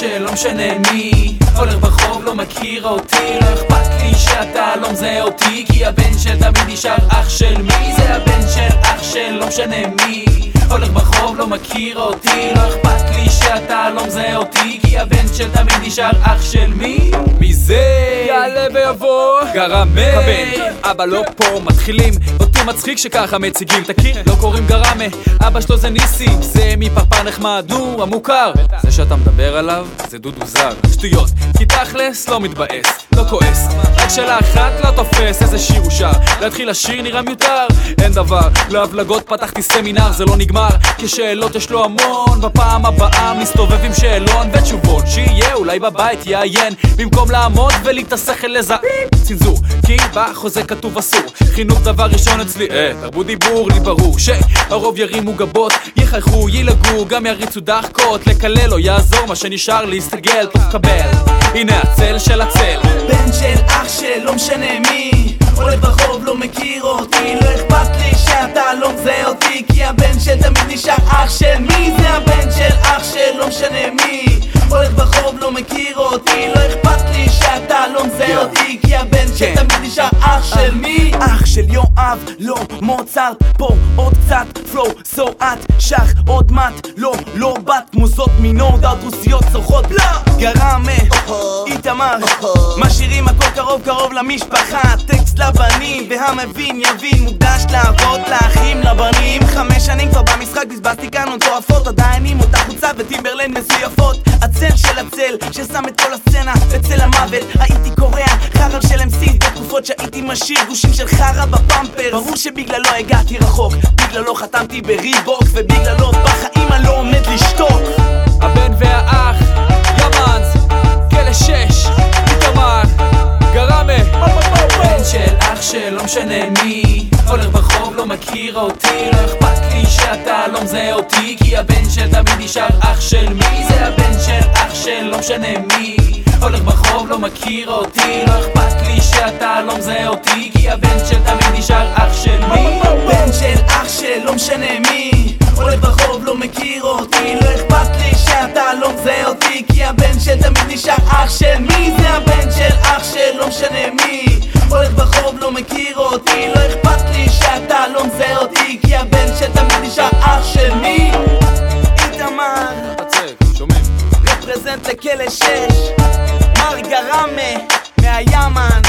של לא משנה מי. הולך ברחוב לא מכיר אותי לא אכפת לי שאתה לא מזהה אותי כי הבן של תמיד נשאר אח של מי. זה הבן של אח של לא משנה מי. הולך ברחוב לא מכיר אותי לא אכפת לי שאתה לא מזהה אותי כי הבן של תמיד נשאר אח של מי. מי זה? יעלה ויבוא. גרמה הבן, אבא לא פה מתחילים מצחיק שככה מציגים תכיר, לא קוראים גרמה אבא שלו זה ניסים זה מפרפר נחמד, נו המוכר. זה שאתה מדבר עליו זה דודו זר. שטויות, כי תכלס לא מתבאס לא כועס. רק שאלה אחת לא תופס איזה שיר הוא שר. להתחיל לשיר נראה מיותר. אין דבר להבלגות פתחתי סמינר זה לא נגמר. כשאלות יש לו המון בפעם הבאה מסתובב עם שאלון ותשובות. שיהיה אולי בבית יעיין. במקום לעמוד ולהתאסך אל איזה צנזור כי בחוזה כתוב אסור. חינוך דבר ראשון אצלי אה, תרבות דיבור לי ברור שהרוב ירימו גבות יחייכו ילגו גם יריצו דחקות לקלל לא יעזור מה שנשאר להסתגל טוב קבל הנה הצל של הצל. בן של אח של לא משנה מי הולך ברחוב לא מכיר אותי לא אכפת לי שאתה לא מזהה אותי כי הבן שתמיד נשאר אח של מי? זה הבן של אח של לא משנה מי הולך ברחוב לא מכיר אותי לא אכפת לי שאתה לא מזהה אותי כי הבן שתמיד נשאר אח של מי? אח יואב, לא מוצרט פה עוד קצת פלואו, סו את שח עוד מט לא, לא בת מוזות מינור דארט רוסיות צורכות. בלה גרמה, איתמר משאירים הכל קרוב קרוב למשפחה טקסט לבנים והמבין יבין מוקדש לאבות לאחים לבנים. חמש שנים כבר במשחק בזבזתי כאן מטורפות עדיין עם אותה חוצה וטימברלנד מזויפות. הצל של הצל ששם את כל הסצנה בצל המוות הייתי קורע חרא של MC's בתקופות שהייתי משאיר גושים של חרא בפמפר ברור שבגללו הגעתי רחוק בגללו חתמתי בריבוק ובגללו בחיים אני לא עומד לשתוק. הבן והאח, ימאנס, כלא שש, איתמר, גרמה. בן של אח של לא משנה מי הולך ברחוב לא מכיר אותי לא אכפת לי שאתה לא מזהה אותי כי הבן של תמיד נשאר אח של מי. זה הבן של אח של לא משנה מי הולך ברחוב לא מכיר אותי לא אכפת לי שאתה לא מזהה אותי כי הבן של תמיד נשאר אח של מי בן של אח של לא משנה מי הולך ברחוב לא מכיר אותי לא אכפת לי שאתה לא מזהה אותי כי הבן של תמיד נשאר אח של מי זה הבן של אח של לא משנה מי? הולך ברחוב לא מכיר אותי לא אכפת רפרזנט לכלא שש. מר גרמה מהימן